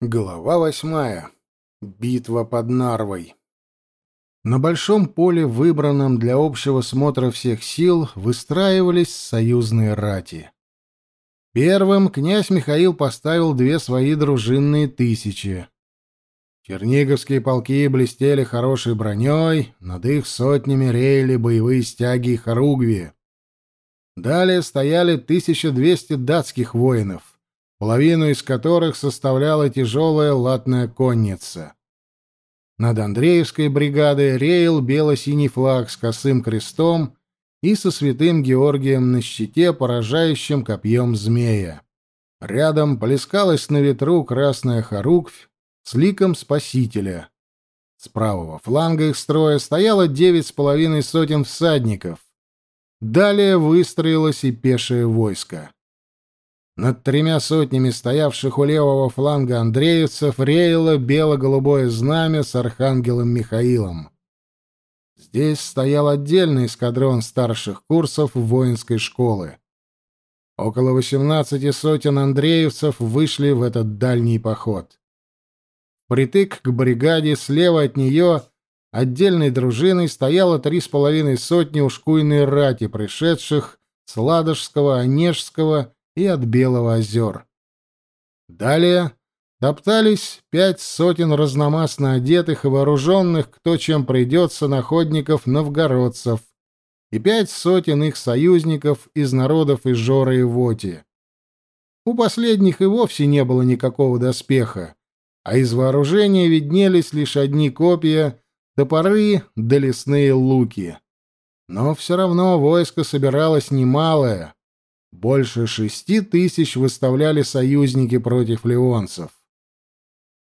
Глава восьмая. Битва под Нарвой. На большом поле, выбранном для общего смотра всех сил, выстраивались союзные рати. Первым князь Михаил поставил две свои дружинные тысячи. Черниговские полки блестели хорошей броней, над их сотнями реяли боевые стяги и хоругви. Далее стояли 1200 датских воинов — половину из которых составляла тяжелая латная конница. Над Андреевской бригадой реял бело-синий флаг с косым крестом и со святым Георгием на щите, поражающим копьем змея. Рядом плескалась на ветру красная хоруквь с ликом Спасителя. С правого фланга их строя стояло девять с половиной сотен всадников. Далее выстроилось и пешее войско. Над тремя сотнями стоявших у левого фланга андреевцев реяло бело-голубое знамя с архангелом Михаилом. Здесь стоял отдельный эскадрон старших курсов воинской школы. Около восемнадцати сотен андреевцев вышли в этот дальний поход. Притык к бригаде слева от нее отдельной дружиной стояло три с половиной сотни ушкуйной рати, пришедших с Ладожского, Онежского и от Белого озер. Далее топтались пять сотен разномастно одетых и вооруженных, кто чем придется, находников-новгородцев, и пять сотен их союзников из народов Ижора и Воти. У последних и вовсе не было никакого доспеха, а из вооружения виднелись лишь одни копья, топоры да лесные луки. Но все равно войско собиралось немалое, больше шести тысяч выставляли союзники против ливонцев.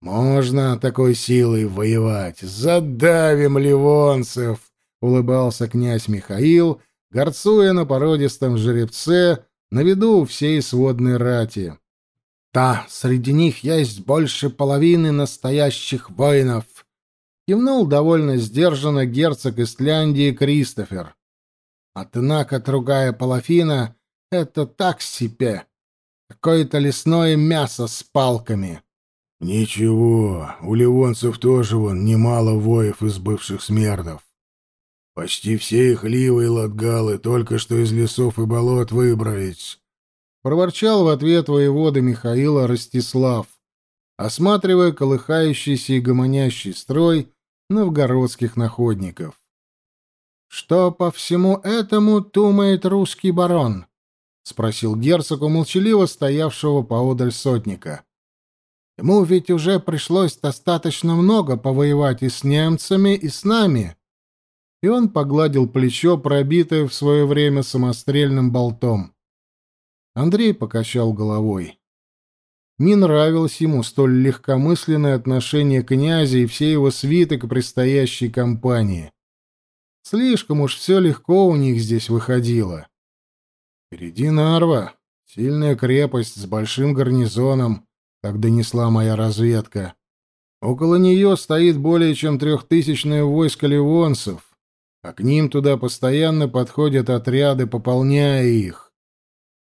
«Можно такой силой воевать! Задавим ливонцев!» — улыбался князь Михаил, горцуя на породистом жеребце на виду всей сводной рати. «Да, среди них есть больше половины настоящих воинов!» — кивнул довольно сдержанно герцог Истляндии Кристофер. Однако другая половина это так себе. Какое-то лесное мясо с палками. Ничего, у ливонцев тоже вон немало воев из бывших смердов. Почти все их ливы и латгалы только что из лесов и болот выбрались. Проворчал в ответ воевода Михаила Ростислав, осматривая колыхающийся и гомонящий строй новгородских находников. Что по всему этому думает русский барон? — спросил герцог у молчаливо стоявшего поодаль сотника. «Ему ведь уже пришлось достаточно много повоевать и с немцами, и с нами». И он погладил плечо, пробитое в свое время самострельным болтом. Андрей покачал головой. Не нравилось ему столь легкомысленное отношение князя и всей его свиты к предстоящей кампании. Слишком уж все легко у них здесь выходило. Впереди Нарва, сильная крепость с большим гарнизоном, как донесла моя разведка. Около нее стоит более чем трехтысячное войско ливонцев, а к ним туда постоянно подходят отряды, пополняя их.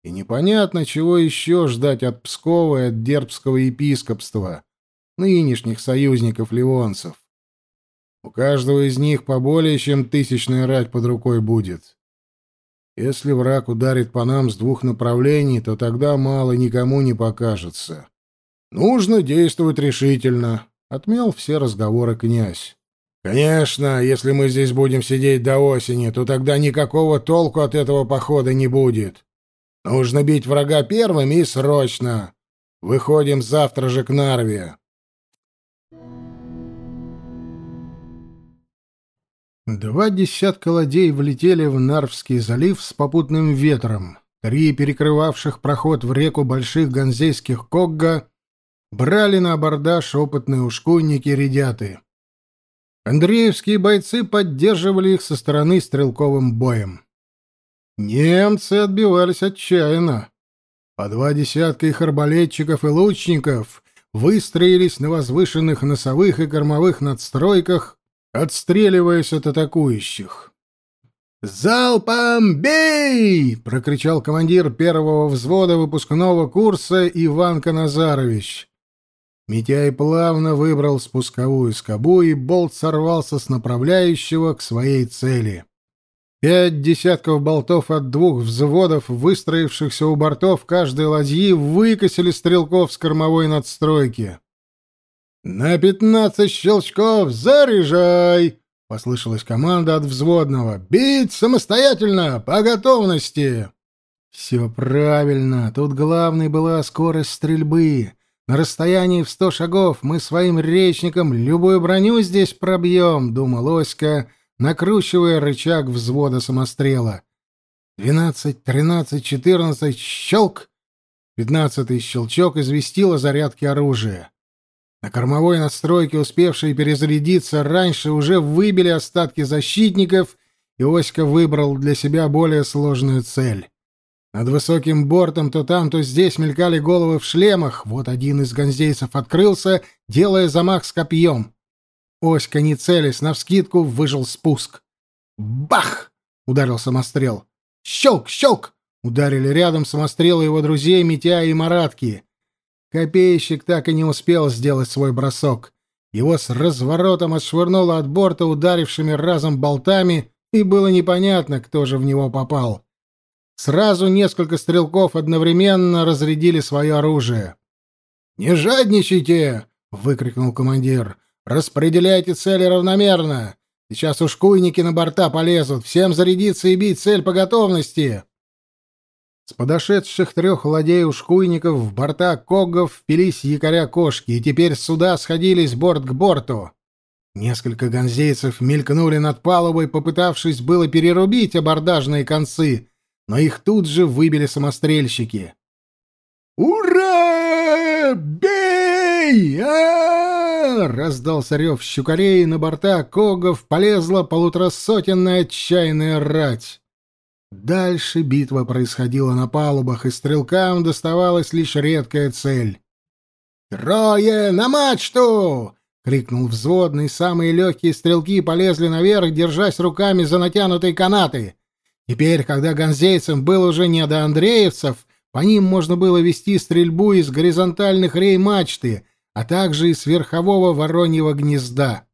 И непонятно, чего еще ждать от Пскова и от Дербского епископства, нынешних союзников ливонцев. У каждого из них по более чем тысячная рать под рукой будет. Если враг ударит по нам с двух направлений, то тогда мало никому не покажется. Нужно действовать решительно, — отмел все разговоры князь. Конечно, если мы здесь будем сидеть до осени, то тогда никакого толку от этого похода не будет. Нужно бить врага первым и срочно. Выходим завтра же к Нарве. Два десятка ладей влетели в Нарвский залив с попутным ветром. Три перекрывавших проход в реку больших ганзейских когга брали на абордаж опытные ушкуйники-редяты. Андреевские бойцы поддерживали их со стороны стрелковым боем. Немцы отбивались отчаянно. По два десятка их арбалетчиков и лучников выстроились на возвышенных носовых и кормовых надстройках отстреливаясь от атакующих. «Залпом бей!» — прокричал командир первого взвода выпускного курса Иван Каназарович. Митяй плавно выбрал спусковую скобу, и болт сорвался с направляющего к своей цели. Пять десятков болтов от двух взводов, выстроившихся у бортов каждой ладьи, выкосили стрелков с кормовой надстройки. «На пятнадцать щелчков заряжай!» — послышалась команда от взводного. «Бить самостоятельно, по готовности!» «Все правильно. Тут главной была скорость стрельбы. На расстоянии в сто шагов мы своим речником любую броню здесь пробьем», — думал Оська, накручивая рычаг взвода самострела. «Двенадцать, тринадцать, четырнадцать, щелк!» Пятнадцатый щелчок известил о зарядке оружия. На кормовой надстройке, успевшие перезарядиться раньше, уже выбили остатки защитников, и Оська выбрал для себя более сложную цель. Над высоким бортом то там, то здесь мелькали головы в шлемах. Вот один из гонзейцев открылся, делая замах с копьем. Оська, не целясь, навскидку выжил спуск. «Бах!» — ударил самострел. «Щелк! Щелк!» — ударили рядом самострелы его друзей Митя и Маратки. Копейщик так и не успел сделать свой бросок. Его с разворотом отшвырнуло от борта ударившими разом болтами, и было непонятно, кто же в него попал. Сразу несколько стрелков одновременно разрядили свое оружие. «Не жадничайте!» — выкрикнул командир. «Распределяйте цели равномерно. Сейчас ушкуйники на борта полезут. Всем зарядиться и бить цель по готовности!» С подошедших трех ладей-ушкуйников в борта когов впились якоря-кошки, и теперь суда сходились борт к борту. Несколько гонзейцев мелькнули над палубой, попытавшись было перерубить абордажные концы, но их тут же выбили самострельщики. «Ура! Бей! а, раздался рев щукарей, на борта когов полезла полуторасотенная отчаянная рать. Дальше битва происходила на палубах, и стрелкам доставалась лишь редкая цель. «Трое на мачту!» — крикнул взводный. Самые легкие стрелки полезли наверх, держась руками за натянутые канаты. Теперь, когда гонзейцам было уже не до андреевцев, по ним можно было вести стрельбу из горизонтальных рей мачты, а также из верхового вороньего гнезда.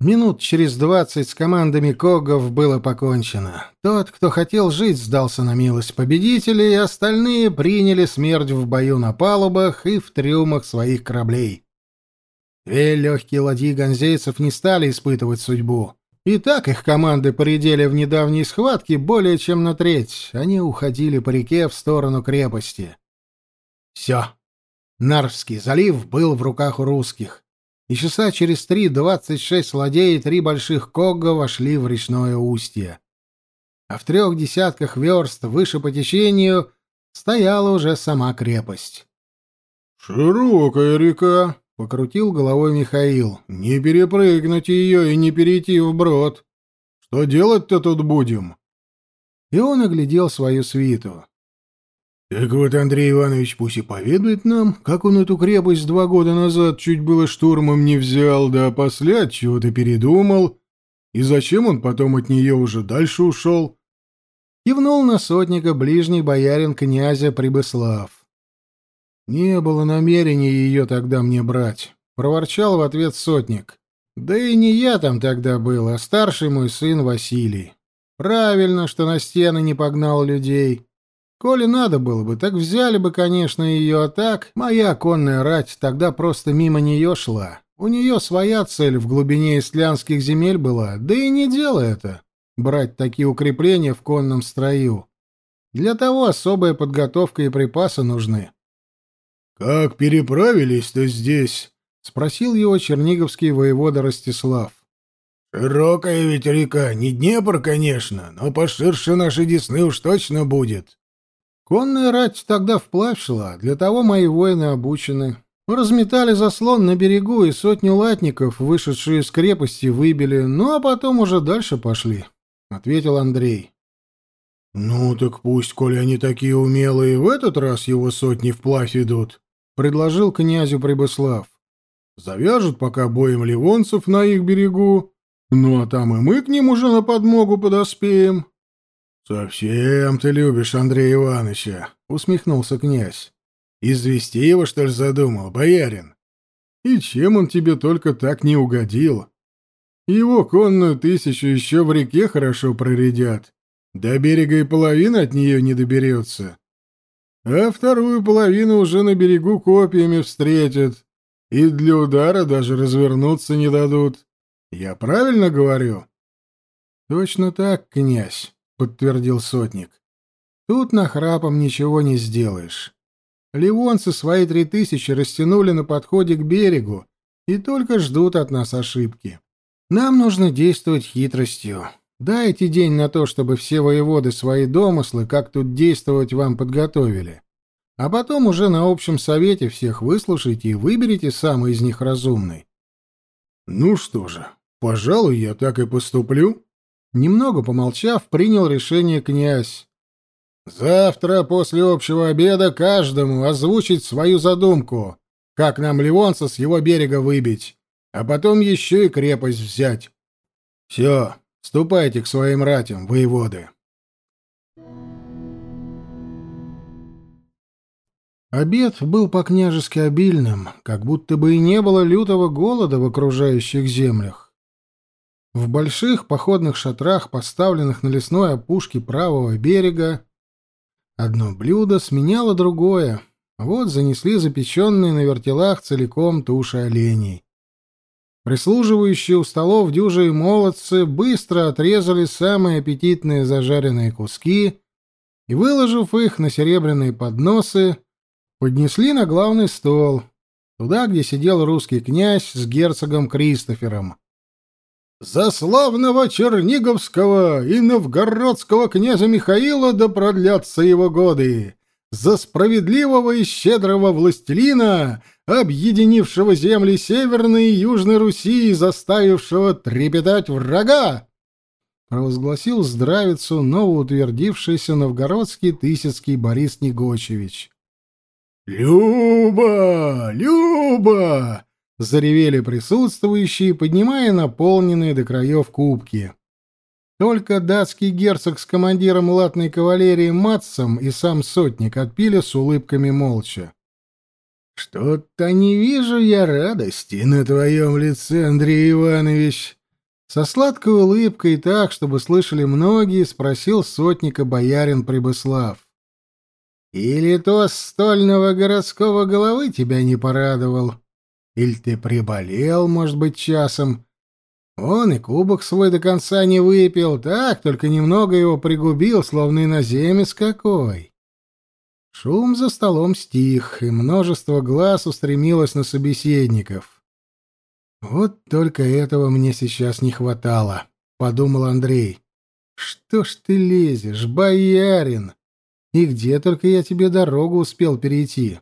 Минут через двадцать с командами Когов было покончено. Тот, кто хотел жить, сдался на милость победителей, и остальные приняли смерть в бою на палубах и в трюмах своих кораблей. Две легкие ладьи гонзейцев не стали испытывать судьбу. И так их команды поредели в недавней схватке более чем на треть. Они уходили по реке в сторону крепости. Все. Нарвский залив был в руках у русских и часа через три двадцать шесть ладей и три больших кога вошли в речное устье. А в трех десятках верст выше по течению стояла уже сама крепость. «Широкая река», — покрутил головой Михаил. «Не перепрыгнуть ее и не перейти вброд. Что делать-то тут будем?» И он оглядел свою свиту. Так вот Андрей Иванович пусть и поведает нам, как он эту крепость два года назад чуть было штурмом не взял, да после от чего-то передумал, и зачем он потом от нее уже дальше ушел. Кивнул на сотника ближний боярин князя Прибыслав. «Не было намерения ее тогда мне брать», — проворчал в ответ сотник. «Да и не я там тогда был, а старший мой сын Василий. Правильно, что на стены не погнал людей». Коли надо было бы, так взяли бы, конечно, ее, а так моя конная рать тогда просто мимо нее шла. У нее своя цель в глубине истлянских земель была, да и не дело это — брать такие укрепления в конном строю. Для того особая подготовка и припасы нужны. — Как переправились-то здесь? — спросил его черниговский воевода Ростислав. — Широкая ведь река, не Днепр, конечно, но поширше нашей Десны уж точно будет. Конная рать тогда вплавь шла, для того мои воины обучены. Разметали заслон на берегу, и сотню латников, вышедшие из крепости, выбили, ну а потом уже дальше пошли, — ответил Андрей. — Ну так пусть, коли они такие умелые, в этот раз его сотни вплавь идут, — предложил князю Прибыслав. — Завяжут пока боем ливонцев на их берегу, ну а там и мы к ним уже на подмогу подоспеем. «Совсем ты любишь Андрея Ивановича», — усмехнулся князь. «Извести его, что ли, задумал, боярин? И чем он тебе только так не угодил? Его конную тысячу еще в реке хорошо проредят. До берега и половина от нее не доберется. А вторую половину уже на берегу копьями встретят. И для удара даже развернуться не дадут. Я правильно говорю? — Точно так, князь, — подтвердил сотник. — Тут нахрапом ничего не сделаешь. Ливонцы свои три тысячи растянули на подходе к берегу и только ждут от нас ошибки. Нам нужно действовать хитростью. Дайте день на то, чтобы все воеводы свои домыслы, как тут действовать, вам подготовили. А потом уже на общем совете всех выслушайте и выберите самый из них разумный. Ну что же, пожалуй, я так и поступлю. Немного помолчав, принял решение князь. Завтра после общего обеда каждому озвучить свою задумку, как нам Ливонца с его берега выбить, а потом еще и крепость взять. Все, ступайте к своим ратям, воеводы. Обед был по-княжески обильным, как будто бы и не было лютого голода в окружающих землях. В больших походных шатрах, поставленных на лесной опушке правого берега, Одно блюдо сменяло другое. Вот занесли запеченные на вертелах целиком туши оленей. Прислуживающие у столов дюжи и молодцы быстро отрезали самые аппетитные зажаренные куски и, выложив их на серебряные подносы, поднесли на главный стол, туда, где сидел русский князь с герцогом Кристофером. За славного черниговского и новгородского князя Михаила да продлятся его годы! За справедливого и щедрого властелина, объединившего земли Северной и Южной Руси и заставившего трепетать врага!» провозгласил здравицу новоутвердившийся новгородский Тысяцкий Борис Негочевич. «Люба! Люба!» — заревели присутствующие, поднимая наполненные до краев кубки. Только датский герцог с командиром латной кавалерии Матсом и сам сотник отпили с улыбками молча. «Что-то не вижу я радости на твоем лице, Андрей Иванович!» Со сладкой улыбкой так, чтобы слышали многие, спросил сотника боярин Прибыслав. «Или то стольного городского головы тебя не порадовал?» Или ты приболел, может быть, часом? Он и кубок свой до конца не выпил, так, только немного его пригубил, словно иноземец какой. Шум за столом стих, и множество глаз устремилось на собеседников. «Вот только этого мне сейчас не хватало», — подумал Андрей. «Что ж ты лезешь, боярин? И где только я тебе дорогу успел перейти?»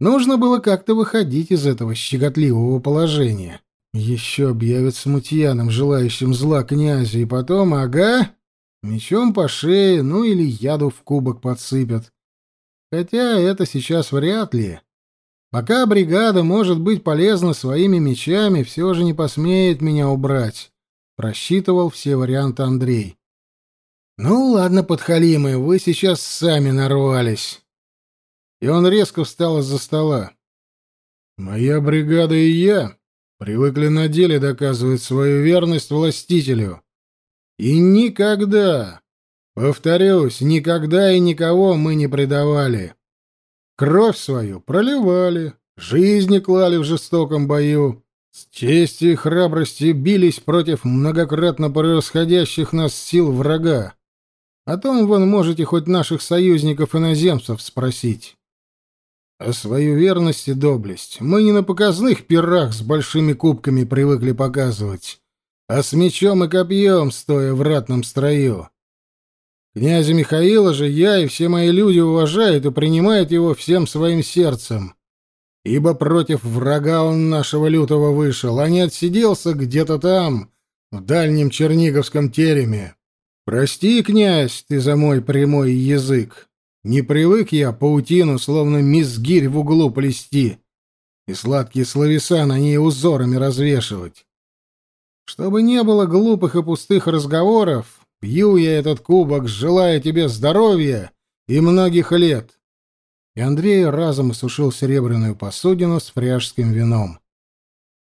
Нужно было как-то выходить из этого щекотливого положения. Еще объявят смутьяном, желающим зла князю, и потом, ага, мечом по шее, ну или яду в кубок подсыпят. Хотя это сейчас вряд ли. Пока бригада может быть полезна своими мечами, все же не посмеет меня убрать. Просчитывал все варианты Андрей. Ну ладно, подхалимы, вы сейчас сами нарвались и он резко встал из-за стола. «Моя бригада и я привыкли на деле доказывать свою верность властителю. И никогда, повторюсь, никогда и никого мы не предавали. Кровь свою проливали, жизни клали в жестоком бою, с честью и храбростью бились против многократно превосходящих нас сил врага. О том вон можете хоть наших союзников-иноземцев спросить. А свою верность и доблесть мы не на показных пирах с большими кубками привыкли показывать, а с мечом и копьем, стоя в ратном строю. Князя Михаила же я и все мои люди уважают и принимают его всем своим сердцем, ибо против врага он нашего лютого вышел, а не отсиделся где-то там, в дальнем Черниговском тереме. Прости, князь, ты за мой прямой язык, не привык я паутину, словно мизгирь в углу плести, и сладкие словеса на ней узорами развешивать. Чтобы не было глупых и пустых разговоров, пью я этот кубок, желая тебе здоровья и многих лет. и Андрей разом осушил серебряную посудину с фряжским вином.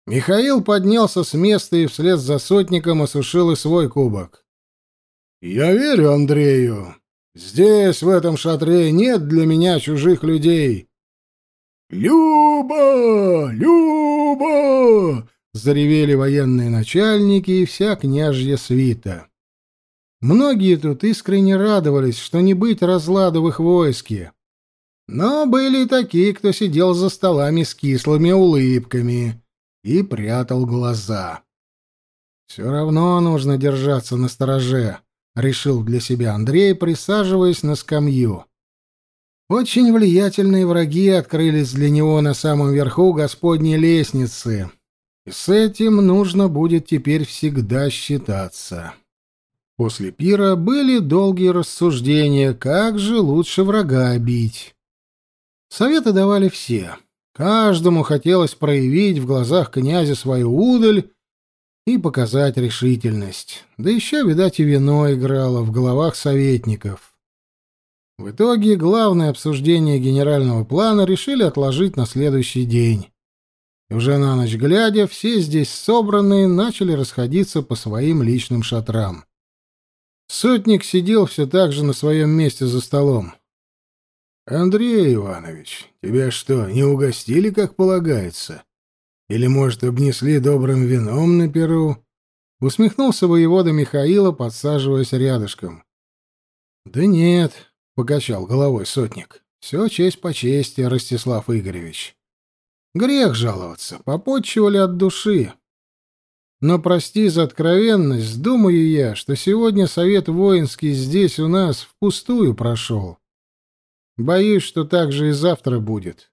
Михаил поднялся с места и вслед за сотником осушил и свой кубок. «Я верю Андрею. Здесь, в этом шатре, нет для меня чужих людей». «Люба! Люба!» — заревели военные начальники и вся княжья свита. Многие тут искренне радовались, что не быть разладу в их войске. Но были и такие, кто сидел за столами с кислыми улыбками и прятал глаза. «Все равно нужно держаться на стороже», — решил для себя Андрей, присаживаясь на скамью. Очень влиятельные враги открылись для него на самом верху Господней лестницы, и с этим нужно будет теперь всегда считаться. После пира были долгие рассуждения, как же лучше врага бить. Советы давали все. Каждому хотелось проявить в глазах князя свою удаль и показать решительность. Да еще, видать, и вино играло в головах советников. В итоге главное обсуждение генерального плана решили отложить на следующий день. И уже на ночь глядя, все здесь собранные начали расходиться по своим личным шатрам. Сотник сидел все так же на своем месте за столом. «Андрей Иванович, тебя что, не угостили, как полагается? Или, может, обнесли добрым вином на перу?» Усмехнулся воевода Михаила, подсаживаясь рядышком. «Да нет», — покачал головой сотник, — «все честь по чести, Ростислав Игоревич. Грех жаловаться, попотчевали от души. Но прости за откровенность, думаю я, что сегодня совет воинский здесь у нас впустую прошел. Боюсь, что так же и завтра будет.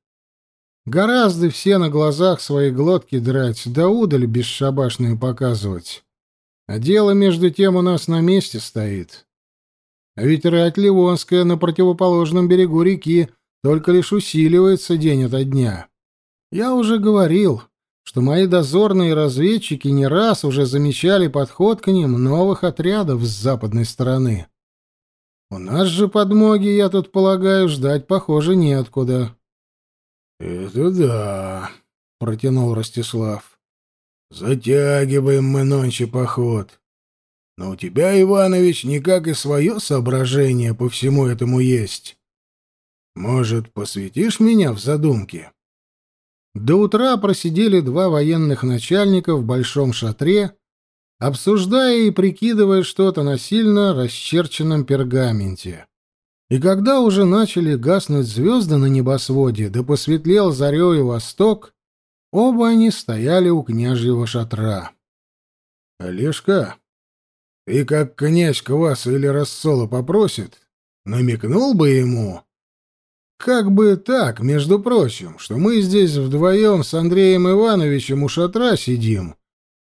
Гораздо все на глазах свои глотки драть, да удаль бесшабашную показывать. А дело между тем у нас на месте стоит. А ведь рать Ливонская на противоположном берегу реки только лишь усиливается день ото дня. Я уже говорил, что мои дозорные разведчики не раз уже замечали подход к ним новых отрядов с западной стороны. У нас же подмоги, я тут полагаю, ждать, похоже, неоткуда. — Это да, — протянул Ростислав. — Затягиваем мы нонче поход. Но у тебя, Иванович, никак и свое соображение по всему этому есть. Может, посвятишь меня в задумки? До утра просидели два военных начальника в большом шатре, обсуждая и прикидывая что-то на сильно расчерченном пергаменте. И когда уже начали гаснуть звезды на небосводе, да посветлел зарею восток, оба они стояли у княжьего шатра. — Олежка, ты как князь кваса или рассола попросит, намекнул бы ему. Как бы так, между прочим, что мы здесь вдвоем с Андреем Ивановичем у шатра сидим,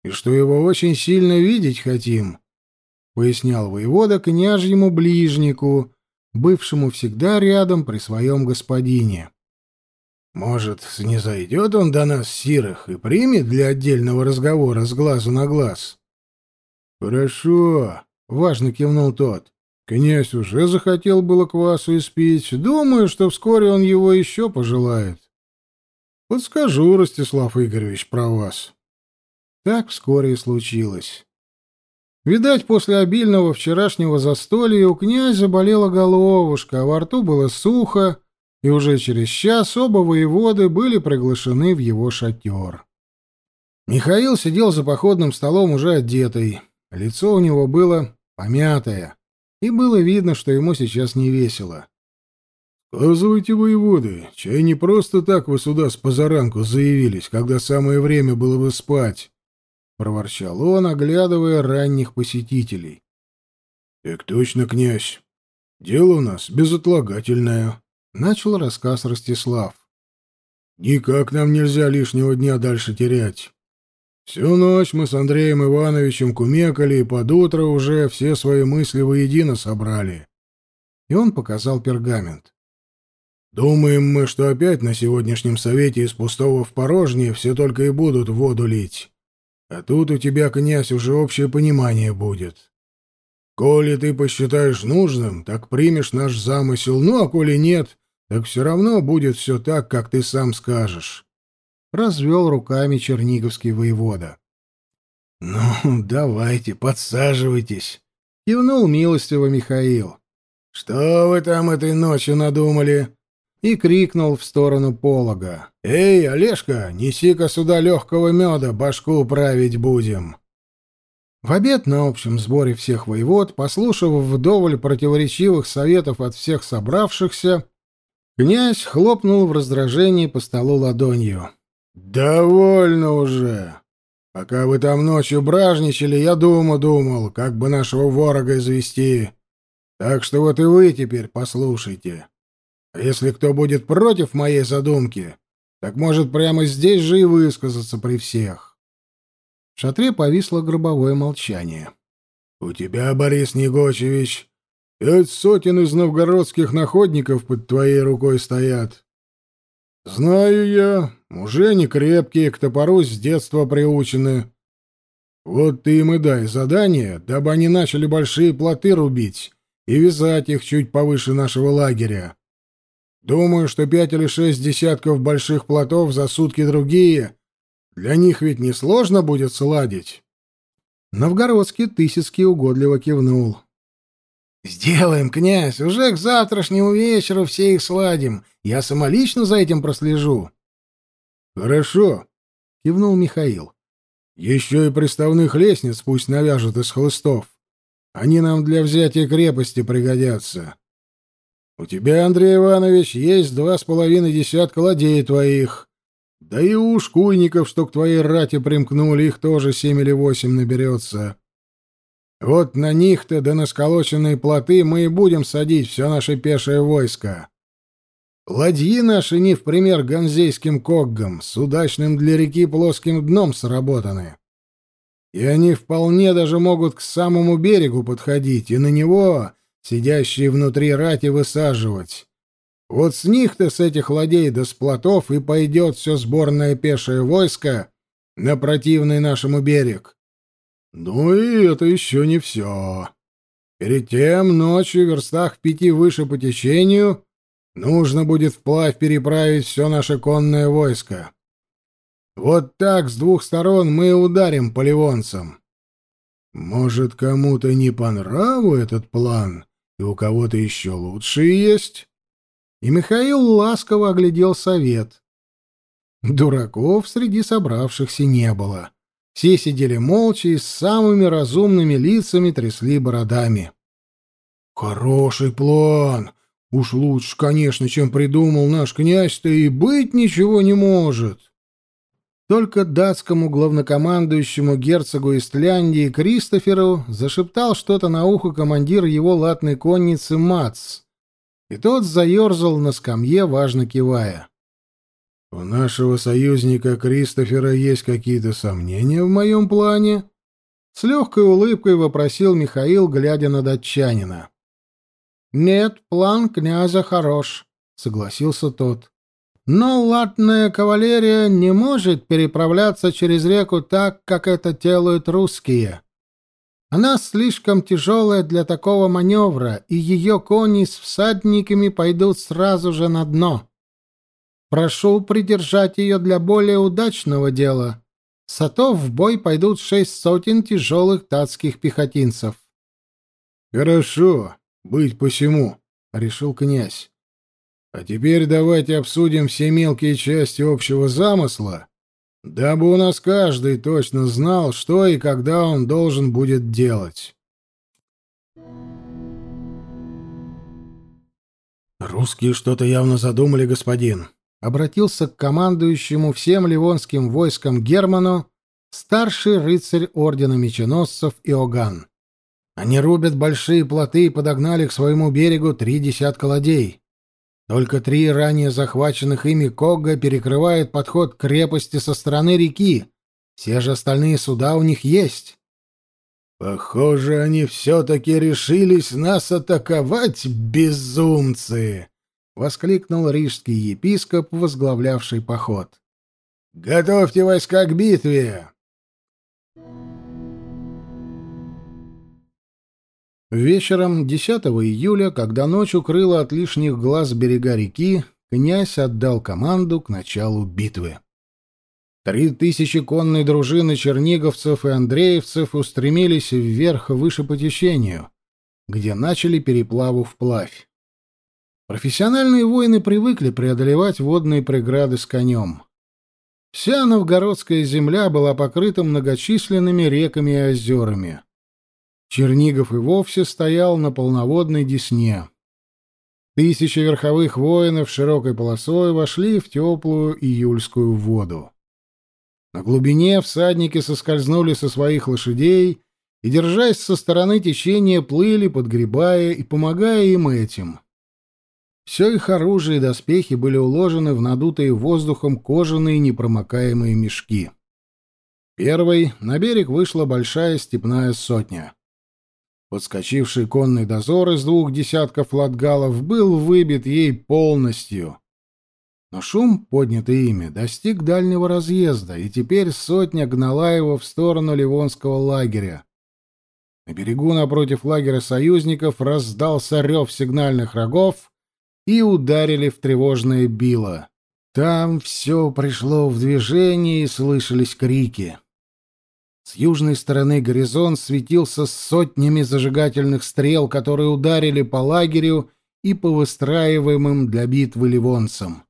и что его очень сильно видеть хотим, — пояснял воевода княжьему ближнику, бывшему всегда рядом при своем господине. Может, снизойдет он до нас, сирых, и примет для отдельного разговора с глазу на глаз? — Хорошо, — важно кивнул тот. Князь уже захотел было квасу испить. Думаю, что вскоре он его еще пожелает. Подскажу, Ростислав Игоревич, про вас. Так вскоре и случилось. Видать, после обильного вчерашнего застолья у князя болела головушка, а во рту было сухо, и уже через час оба воеводы были приглашены в его шатер. Михаил сидел за походным столом уже одетый. Лицо у него было помятое, и было видно, что ему сейчас не весело. «Сказывайте, воеводы, чай не просто так вы сюда с позаранку заявились, когда самое время было бы спать. — проворчал он, оглядывая ранних посетителей. — Так точно, князь. Дело у нас безотлагательное, — начал рассказ Ростислав. — Никак нам нельзя лишнего дня дальше терять. Всю ночь мы с Андреем Ивановичем кумекали, и под утро уже все свои мысли воедино собрали. И он показал пергамент. Думаем мы, что опять на сегодняшнем совете из пустого в порожнее все только и будут воду лить. А тут у тебя, князь, уже общее понимание будет. Коли ты посчитаешь нужным, так примешь наш замысел, ну а коли нет, так все равно будет все так, как ты сам скажешь. Развел руками черниговский воевода. «Ну, давайте, подсаживайтесь», — кивнул милостиво Михаил. «Что вы там этой ночью надумали?» И крикнул в сторону полога. «Эй, Олежка, неси-ка сюда легкого меда, башку править будем!» В обед на общем сборе всех воевод, послушав вдоволь противоречивых советов от всех собравшихся, князь хлопнул в раздражении по столу ладонью. «Довольно уже! Пока вы там ночью бражничали, я думу думал, как бы нашего ворога извести. Так что вот и вы теперь послушайте. Если кто будет против моей задумки, так может прямо здесь же и высказаться при всех». В шатре повисло гробовое молчание. «У тебя, Борис Негочевич, пять сотен из новгородских находников под твоей рукой стоят. Знаю я, уже не крепкие, к топору с детства приучены. Вот ты им и дай задание, дабы они начали большие плоты рубить и вязать их чуть повыше нашего лагеря. Думаю, что пять или шесть десятков больших плотов за сутки другие для них ведь несложно будет сладить. Новгородский Тысяцкий угодливо кивнул. «Сделаем, князь, уже к завтрашнему вечеру все их сладим. Я самолично за этим прослежу». «Хорошо», — кивнул Михаил. «Еще и приставных лестниц пусть навяжут из хлыстов. Они нам для взятия крепости пригодятся. У тебя, Андрей Иванович, есть два с половиной десятка ладей твоих. Да и у ушкуйников, что к твоей рате примкнули, их тоже семь или восемь наберется. Вот на них-то да на сколоченные плоты мы и будем садить все наше пешее войско. Ладьи наши не в пример ганзейским коггам, с удачным для реки плоским дном сработаны. И они вполне даже могут к самому берегу подходить и на него, сидящие внутри рати, высаживать. Вот с них-то, с этих ладей да с плотов, и пойдет все сборное пешее войско на противный нашему берег. Ну и это еще не все. Перед тем ночью в верстах пяти выше по течению нужно будет вплавь переправить все наше конное войско. Вот так с двух сторон мы ударим по ливонцам. Может, кому-то не по нраву этот план, и у кого-то еще лучше есть? и Михаил ласково оглядел совет. Дураков среди собравшихся не было. Все сидели молча и с самыми разумными лицами трясли бородами. «Хороший план! Уж лучше, конечно, чем придумал наш князь-то, и быть ничего не может!» Только датскому главнокомандующему герцогу Истляндии Кристоферу зашептал что-то на ухо командир его латной конницы Мац, и тот заерзал на скамье, важно кивая. «У нашего союзника Кристофера есть какие-то сомнения в моем плане?» С легкой улыбкой вопросил Михаил, глядя на датчанина. «Нет, план князя хорош», — согласился тот. «Но латная кавалерия не может переправляться через реку так, как это делают русские. Она слишком тяжелая для такого маневра, и ее кони с всадниками пойдут сразу же на дно. Прошу придержать ее для более удачного дела. Сато в бой пойдут шесть сотен тяжелых датских пехотинцев. — Хорошо, быть посему, — решил князь. — А теперь давайте обсудим все мелкие части общего замысла дабы у нас каждый точно знал, что и когда он должен будет делать. «Русские что-то явно задумали, господин», — обратился к командующему всем ливонским войском Герману старший рыцарь ордена меченосцев Иоганн. Они рубят большие плоты и подогнали к своему берегу три десятка ладей. Только три ранее захваченных ими Когга перекрывают подход к крепости со стороны реки. Все же остальные суда у них есть. «Похоже, они все-таки решились нас атаковать, безумцы!» — воскликнул рижский епископ, возглавлявший поход. «Готовьте войска к битве!» Вечером 10 июля, когда ночь укрыла от лишних глаз берега реки, князь отдал команду к началу битвы. Три тысячи конной дружины черниговцев и андреевцев устремились вверх выше по течению, где начали переплаву вплавь. Профессиональные воины привыкли преодолевать водные преграды с конем. Вся новгородская земля была покрыта многочисленными реками и озерами. Чернигов и вовсе стоял на полноводной десне. Тысячи верховых воинов широкой полосой вошли в теплую июльскую воду. На глубине всадники соскользнули со своих лошадей и, держась со стороны течения, плыли, подгребая и помогая им этим. Все их оружие и доспехи были уложены в надутые воздухом кожаные непромокаемые мешки. Первой на берег вышла большая степная сотня. Подскочивший конный дозор из двух десятков латгалов был выбит ей полностью. Но шум, поднятый ими, достиг дальнего разъезда, и теперь сотня гнала его в сторону Ливонского лагеря. На берегу напротив лагеря союзников раздался рев сигнальных рогов, и ударили в тревожное било. Там все пришло в движение, и слышались крики. С южной стороны горизонт светился сотнями зажигательных стрел, которые ударили по лагерю и по выстраиваемым для битвы ливонцам.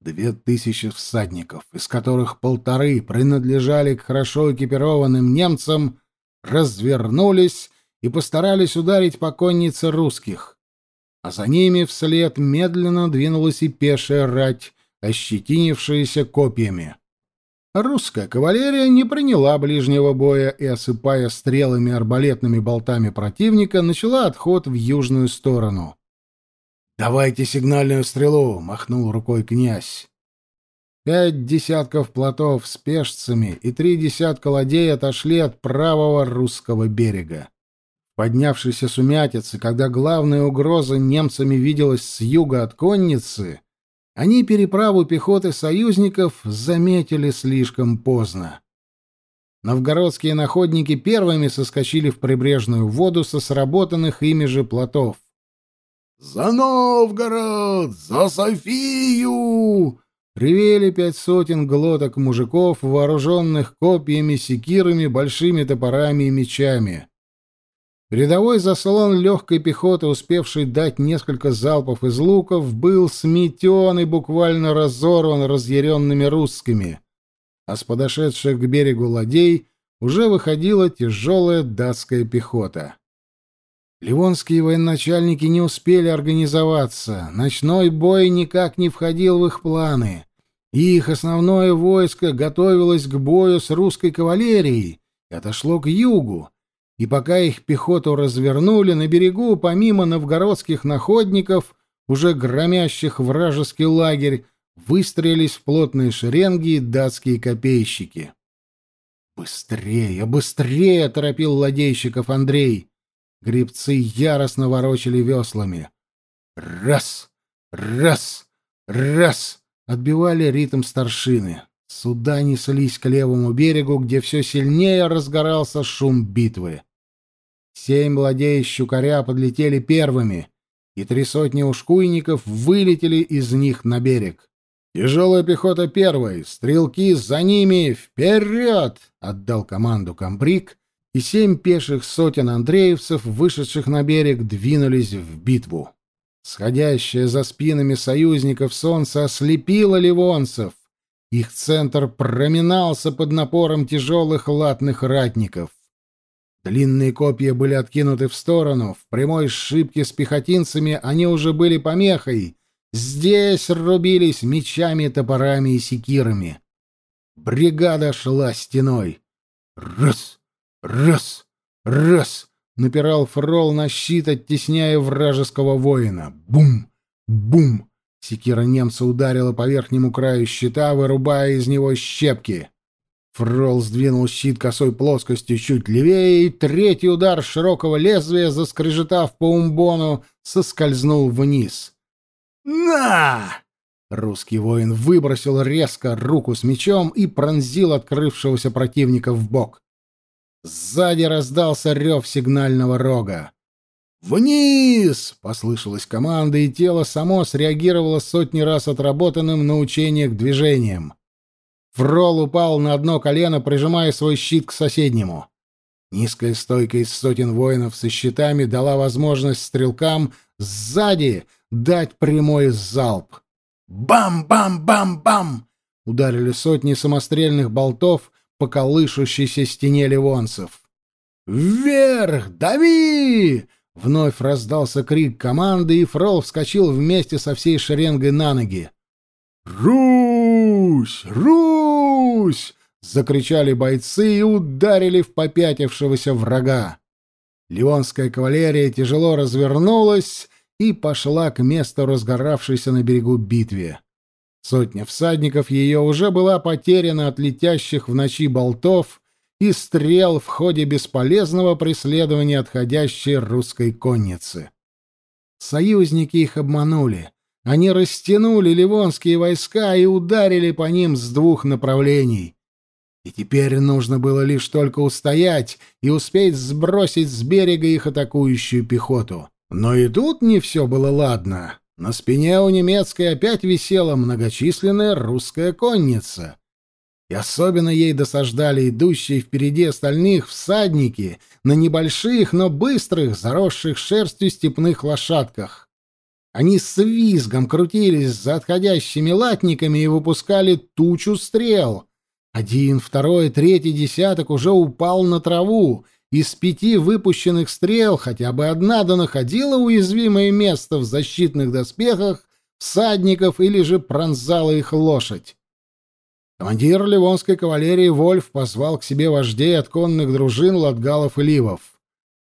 Две тысячи всадников, из которых полторы принадлежали к хорошо экипированным немцам, развернулись и постарались ударить по коннице русских. А за ними вслед медленно двинулась и пешая рать, ощетинившаяся копьями. Русская кавалерия не приняла ближнего боя и, осыпая стрелами арбалетными болтами противника, начала отход в южную сторону. «Давайте сигнальную стрелу!» — махнул рукой князь. Пять десятков плотов с пешцами и три десятка ладей отошли от правого русского берега. Поднявшейся сумятицы, когда главная угроза немцами виделась с юга от конницы, они переправу пехоты союзников заметили слишком поздно. Новгородские находники первыми соскочили в прибрежную воду со сработанных ими же плотов. «За Новгород! За Софию!» Ревели пять сотен глоток мужиков, вооруженных копьями, секирами, большими топорами и мечами. Рядовой заслон легкой пехоты, успевший дать несколько залпов из луков, был сметен и буквально разорван разъяренными русскими, а с подошедших к берегу ладей уже выходила тяжелая датская пехота. Ливонские военачальники не успели организоваться, ночной бой никак не входил в их планы, их основное войско готовилось к бою с русской кавалерией. И отошло к югу, и пока их пехоту развернули, на берегу, помимо новгородских находников, уже громящих вражеский лагерь, выстроились в плотные шеренги датские копейщики. «Быстрее, быстрее!» — торопил ладейщиков Андрей. Грибцы яростно ворочали веслами. «Раз! Раз! Раз!» — отбивали ритм старшины. Суда неслись к левому берегу, где все сильнее разгорался шум битвы. Семь ладей щукаря подлетели первыми, и три сотни ушкуйников вылетели из них на берег. «Тяжелая пехота первой, стрелки за ними, вперед!» — отдал команду комбриг, и семь пеших сотен андреевцев, вышедших на берег, двинулись в битву. Сходящее за спинами союзников солнце ослепило ливонцев. Их центр проминался под напором тяжелых латных ратников. Длинные копья были откинуты в сторону, в прямой сшибке с пехотинцами они уже были помехой. Здесь рубились мечами, топорами и секирами. Бригада шла стеной. Раз, раз, раз! Напирал фрол на щит, оттесняя вражеского воина. Бум! Бум! Секира немца ударила по верхнему краю щита, вырубая из него щепки. Фрол сдвинул щит косой плоскостью чуть левее, и третий удар широкого лезвия, заскрежетав по умбону, соскользнул вниз. «На!» Русский воин выбросил резко руку с мечом и пронзил открывшегося противника в бок. Сзади раздался рев сигнального рога. «Вниз!» — послышалась команда, и тело само среагировало сотни раз отработанным на учениях движением. Фрол упал на одно колено, прижимая свой щит к соседнему. Низкая стойка из сотен воинов со щитами дала возможность стрелкам сзади дать прямой залп. Бам-бам-бам-бам! Ударили сотни самострельных болтов по колышущейся стене ливонцев. «Вверх! Дави!» Вновь раздался крик команды, и Фрол вскочил вместе со всей шеренгой на ноги. «Русь! Русь!» — закричали бойцы и ударили в попятившегося врага. Ливонская кавалерия тяжело развернулась и пошла к месту разгоравшейся на берегу битве. Сотня всадников ее уже была потеряна от летящих в ночи болтов и стрел в ходе бесполезного преследования отходящей русской конницы. Союзники их обманули. Они растянули ливонские войска и ударили по ним с двух направлений. И теперь нужно было лишь только устоять и успеть сбросить с берега их атакующую пехоту. Но и тут не все было ладно. На спине у немецкой опять висела многочисленная русская конница. И особенно ей досаждали идущие впереди остальных всадники на небольших, но быстрых, заросших шерстью степных лошадках. Они с визгом крутились за отходящими латниками и выпускали тучу стрел. Один, второй, третий десяток уже упал на траву, из пяти выпущенных стрел хотя бы одна да находила уязвимое место в защитных доспехах всадников или же пронзала их лошадь. Командир ливонской кавалерии Вольф позвал к себе вождей от конных дружин латгалов и ливов.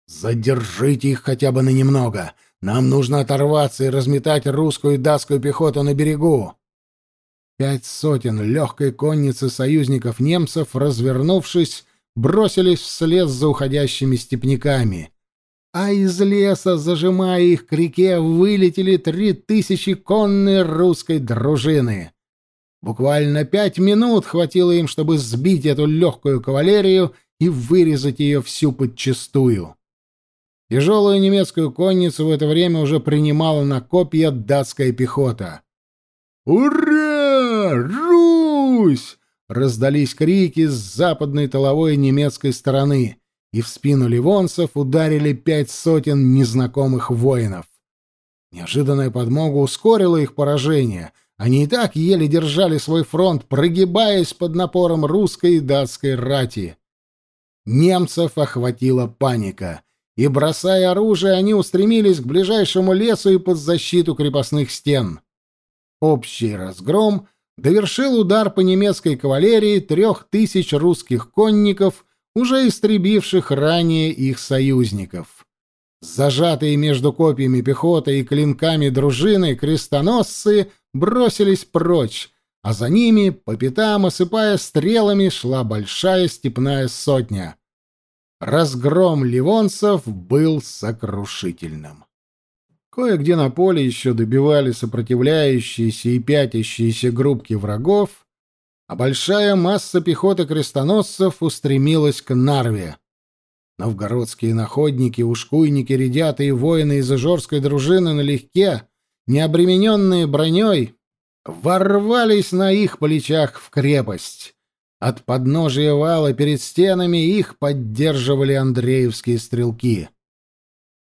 «Задержите их хотя бы на немного. Нам нужно оторваться и разметать русскую и датскую пехоту на берегу». Пять сотен легкой конницы союзников немцев, развернувшись, бросились вслед за уходящими степняками. А из леса, зажимая их к реке, вылетели три тысячи конной русской дружины. Буквально пять минут хватило им, чтобы сбить эту легкую кавалерию и вырезать ее всю подчистую. Тяжелую немецкую конницу в это время уже принимала на копья датская пехота. «Ура! Русь!» Раздались крики с западной тыловой немецкой стороны, и в спину ливонцев ударили пять сотен незнакомых воинов. Неожиданная подмога ускорила их поражение. Они и так еле держали свой фронт, прогибаясь под напором русской и датской рати. Немцев охватила паника, и, бросая оружие, они устремились к ближайшему лесу и под защиту крепостных стен. Общий разгром довершил удар по немецкой кавалерии трех тысяч русских конников, уже истребивших ранее их союзников. Зажатые между копьями пехота и клинками дружины крестоносцы бросились прочь, а за ними, по пятам осыпая стрелами, шла большая степная сотня. Разгром ливонцев был сокрушительным. Кое-где на поле еще добивали сопротивляющиеся и пятящиеся группки врагов, а большая масса пехоты крестоносцев устремилась к Нарве. Новгородские находники, ушкуйники, рядята и воины из Ижорской дружины налегке, не обремененные броней, ворвались на их плечах в крепость. От подножия вала перед стенами их поддерживали андреевские стрелки.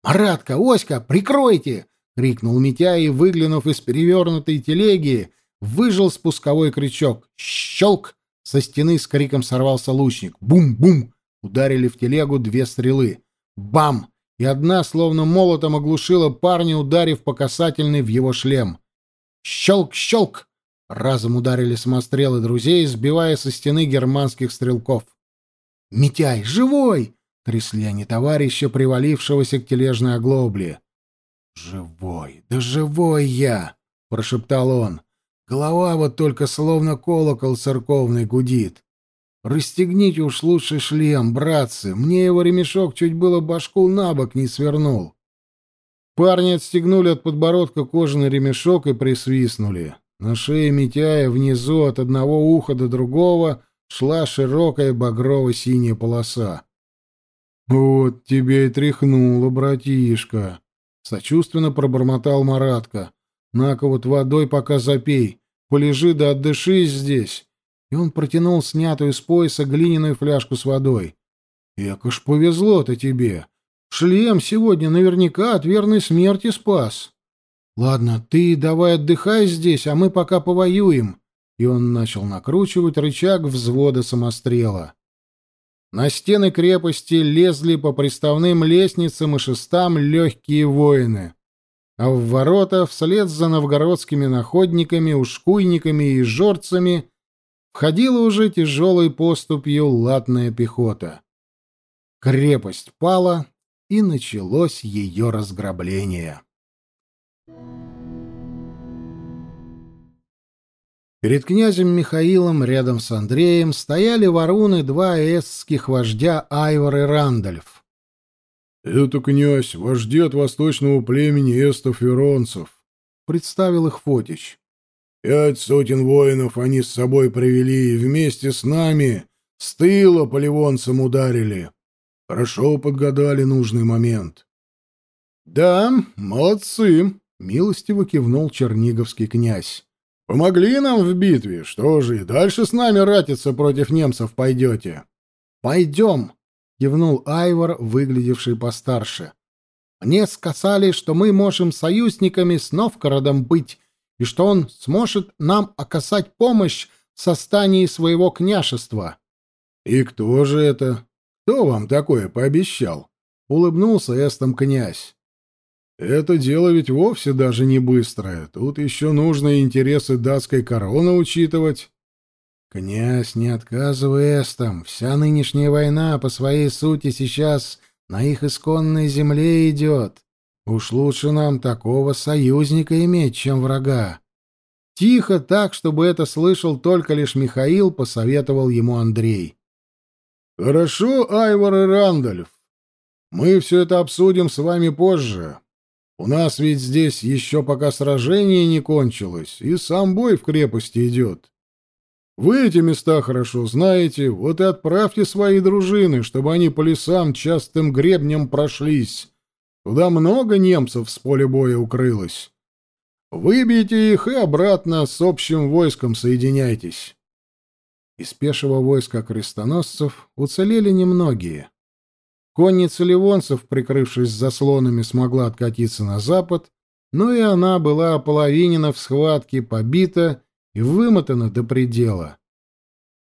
«Маратка, Оська, прикройте!» — крикнул Митя и, выглянув из перевернутой телеги, выжил спусковой крючок. «Щелк!» — со стены с криком сорвался лучник. «Бум-бум!» — ударили в телегу две стрелы. «Бам!» и одна, словно молотом, оглушила парня, ударив по касательной в его шлем. «Щелк-щелк!» — разом ударили самострелы друзей, сбивая со стены германских стрелков. «Митяй, живой!» Трясли они товарища, привалившегося к тележной оглобле. «Живой! Да живой я!» — прошептал он. «Голова вот только словно колокол церковный гудит. Расстегните уж лучше шлем, братцы. Мне его ремешок чуть было башку на бок не свернул». Парни отстегнули от подбородка кожаный ремешок и присвистнули. На шее Митяя внизу от одного уха до другого шла широкая багрово-синяя полоса. Вот тебе и тряхнуло, братишка. Сочувственно пробормотал Маратка. На-ка вот водой пока запей. Полежи да отдышись здесь. И он протянул снятую с пояса глиняную фляжку с водой. Эко ж повезло-то тебе. Шлем сегодня наверняка от верной смерти спас. Ладно, ты давай отдыхай здесь, а мы пока повоюем. И он начал накручивать рычаг взвода самострела. На стены крепости лезли по приставным лестницам и шестам легкие воины, а в ворота вслед за новгородскими находниками, ушкуйниками и жорцами входила уже тяжелой поступью латная пехота. Крепость пала, и началось ее разграбление. Перед князем Михаилом рядом с Андреем стояли варуны два эстских вождя Айвар и Рандольф. «Это князь, вожди от восточного племени эстов-веронцев», — представил их Фотич. «Пять сотен воинов они с собой привели и вместе с нами с тыла по ливонцам ударили. Хорошо подгадали нужный момент». «Да, молодцы», — милостиво кивнул черниговский князь. Помогли нам в битве. Что же, и дальше с нами ратиться против немцев пойдете? Пойдем, кивнул Айвор, выглядевший постарше. Мне сказали, что мы можем союзниками с Новгородом быть, и что он сможет нам оказать помощь в состании своего княжества. И кто же это? Кто вам такое пообещал? Улыбнулся эстом князь. Это дело ведь вовсе даже не быстрое. Тут еще нужно интересы датской короны учитывать. Князь, не отказывай эстам. Вся нынешняя война по своей сути сейчас на их исконной земле идет. Уж лучше нам такого союзника иметь, чем врага. Тихо, так, чтобы это слышал только лишь Михаил, посоветовал ему Андрей. «Хорошо, Айвар и Рандольф. Мы все это обсудим с вами позже. У нас ведь здесь еще пока сражение не кончилось, и сам бой в крепости идет. Вы эти места хорошо знаете, вот и отправьте свои дружины, чтобы они по лесам частым гребнем прошлись. Туда много немцев с поля боя укрылось. Выбейте их и обратно с общим войском соединяйтесь. Из пешего войска крестоносцев уцелели немногие. Конница ливонцев, прикрывшись заслонами, смогла откатиться на запад, но и она была ополовинена в схватке, побита и вымотана до предела.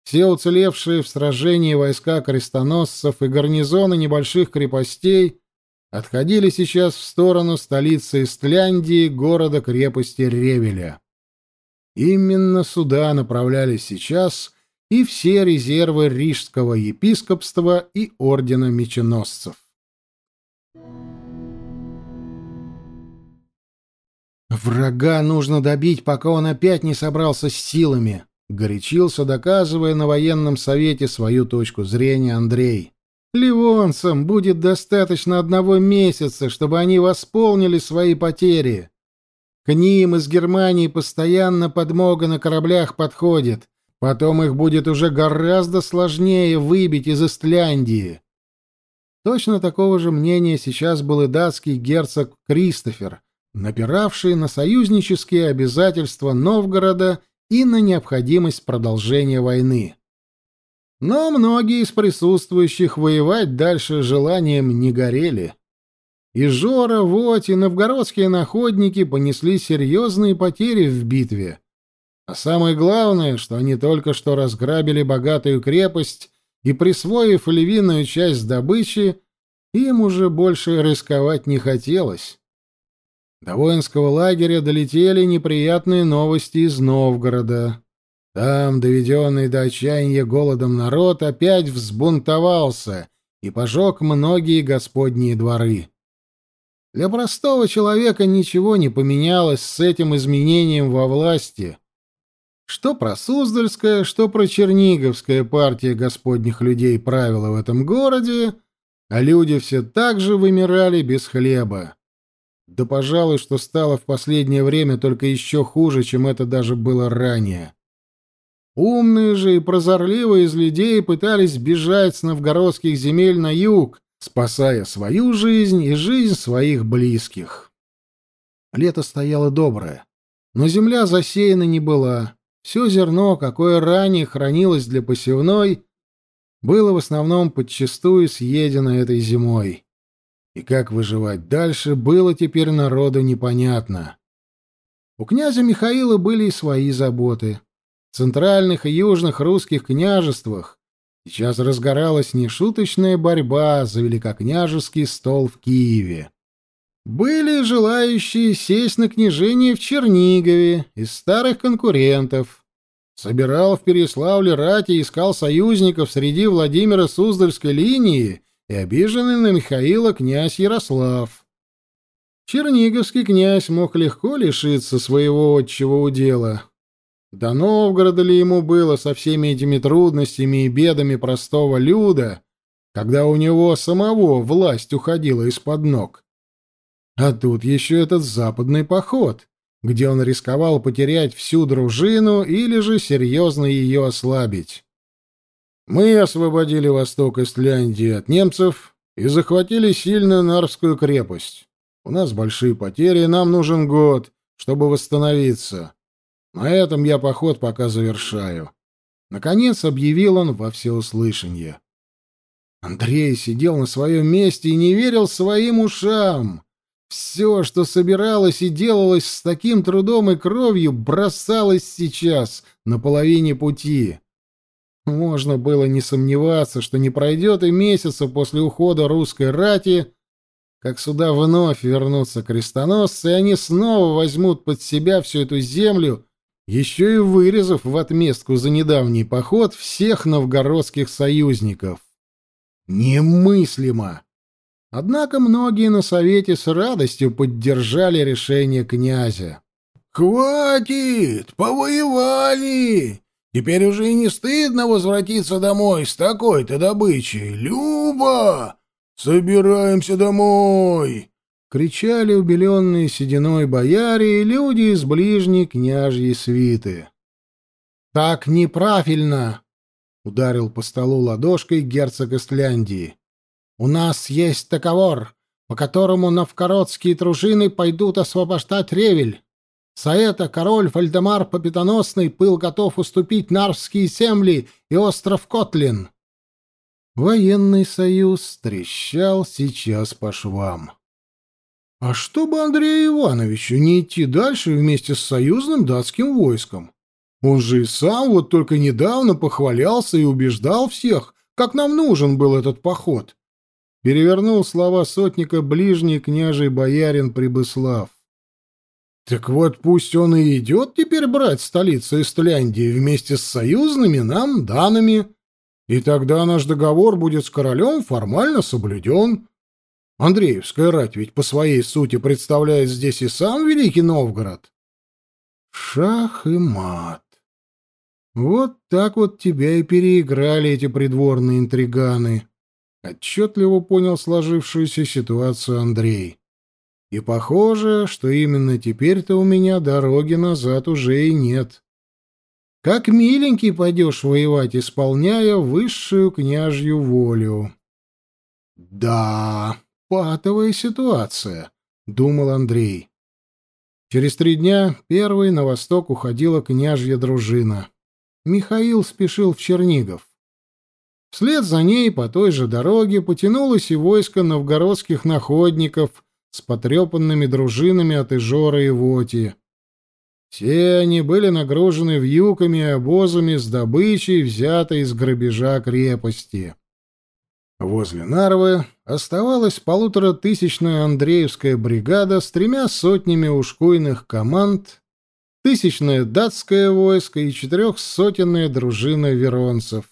Все уцелевшие в сражении войска крестоносцев и гарнизоны небольших крепостей отходили сейчас в сторону столицы Истляндии, города-крепости Ревеля. Именно сюда направлялись сейчас и все резервы Рижского епископства и ордена меченосцев. «Врага нужно добить, пока он опять не собрался с силами», — горячился, доказывая на военном совете свою точку зрения Андрей. «Ливонцам будет достаточно одного месяца, чтобы они восполнили свои потери. К ним из Германии постоянно подмога на кораблях подходит, Потом их будет уже гораздо сложнее выбить из Истляндии. Точно такого же мнения сейчас был и датский герцог Кристофер, напиравший на союзнические обязательства Новгорода и на необходимость продолжения войны. Но многие из присутствующих воевать дальше желанием не горели. И Жора, Вот и новгородские находники понесли серьезные потери в битве. А самое главное, что они только что разграбили богатую крепость и, присвоив львиную часть добычи, им уже больше рисковать не хотелось. До воинского лагеря долетели неприятные новости из Новгорода. Там, доведенный до отчаяния голодом народ, опять взбунтовался и пожег многие господние дворы. Для простого человека ничего не поменялось с этим изменением во власти — что про Суздальская, что про Черниговская партия господних людей правила в этом городе, а люди все так же вымирали без хлеба. Да, пожалуй, что стало в последнее время только еще хуже, чем это даже было ранее. Умные же и прозорливые из людей пытались бежать с новгородских земель на юг, спасая свою жизнь и жизнь своих близких. Лето стояло доброе, но земля засеяна не была. Все зерно, какое ранее хранилось для посевной, было в основном подчистую съедено этой зимой. И как выживать дальше, было теперь народу непонятно. У князя Михаила были и свои заботы. В центральных и южных русских княжествах сейчас разгоралась нешуточная борьба за великокняжеский стол в Киеве. Были желающие сесть на княжение в Чернигове из старых конкурентов. Собирал в Переславле рати и искал союзников среди Владимира Суздальской линии и обиженный на Михаила князь Ярослав. Черниговский князь мог легко лишиться своего отчего удела. До Новгорода ли ему было со всеми этими трудностями и бедами простого люда, когда у него самого власть уходила из-под ног? А тут еще этот западный поход, где он рисковал потерять всю дружину или же серьезно ее ослабить. Мы освободили восток Истляндии от немцев и захватили сильную Нарвскую крепость. У нас большие потери, нам нужен год, чтобы восстановиться. На этом я поход пока завершаю. Наконец объявил он во всеуслышание. Андрей сидел на своем месте и не верил своим ушам. Все, что собиралось и делалось с таким трудом и кровью, бросалось сейчас на половине пути. Можно было не сомневаться, что не пройдет и месяца после ухода русской рати, как сюда вновь вернутся крестоносцы, и они снова возьмут под себя всю эту землю, еще и вырезав в отместку за недавний поход всех новгородских союзников. Немыслимо! Однако многие на совете с радостью поддержали решение князя. «Хватит! Повоевали! Теперь уже и не стыдно возвратиться домой с такой-то добычей. Люба! Собираемся домой!» — кричали убеленные сединой бояре и люди из ближней княжьей свиты. «Так неправильно!» — ударил по столу ладошкой герцог Эстляндии. У нас есть договор, по которому новгородские дружины пойдут освобождать Ревель. За это король Вальдемар Победоносный был готов уступить Нарвские земли и остров Котлин. Военный союз трещал сейчас по швам. А чтобы Андрею Ивановичу не идти дальше вместе с союзным датским войском? Он же и сам вот только недавно похвалялся и убеждал всех, как нам нужен был этот поход перевернул слова сотника ближний княжий боярин Прибыслав. Так вот пусть он и идет теперь брать столицу Истляндии вместе с союзными нам данными, и тогда наш договор будет с королем формально соблюден. Андреевская рать ведь по своей сути представляет здесь и сам Великий Новгород. Шах и мат. Вот так вот тебя и переиграли эти придворные интриганы. Отчетливо понял сложившуюся ситуацию Андрей. И похоже, что именно теперь-то у меня дороги назад уже и нет. Как миленький пойдешь воевать, исполняя высшую княжью волю. Да, патовая ситуация, думал Андрей. Через три дня первой на восток уходила княжья дружина. Михаил спешил в Чернигов. Вслед за ней по той же дороге потянулось и войско новгородских находников с потрепанными дружинами от Ижора и Воти. Все они были нагружены вьюками и обозами с добычей, взятой из грабежа крепости. Возле Нарвы оставалась полуторатысячная Андреевская бригада с тремя сотнями ушкуйных команд, тысячное датское войско и четырехсотенная дружина веронцев.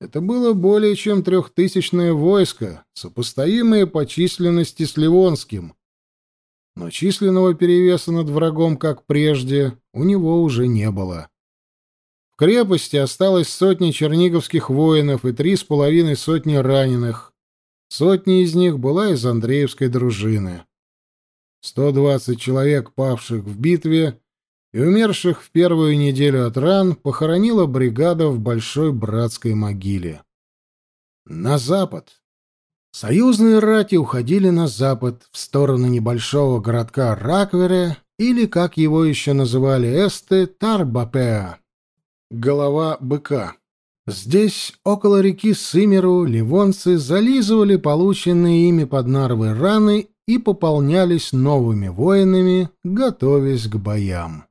Это было более чем трехтысячное войско, сопоставимое по численности с Ливонским. Но численного перевеса над врагом, как прежде, у него уже не было. В крепости осталось сотни черниговских воинов и три с половиной сотни раненых. Сотня из них была из Андреевской дружины. Сто двадцать человек, павших в битве, и умерших в первую неделю от ран похоронила бригада в большой братской могиле. На запад, Союзные рати уходили на запад, в сторону небольшого городка Раквере, или, как его еще называли эсты, Тарбапеа. Голова быка. Здесь, около реки Сымеру, ливонцы зализывали полученные ими под нарвы раны и пополнялись новыми воинами, готовясь к боям.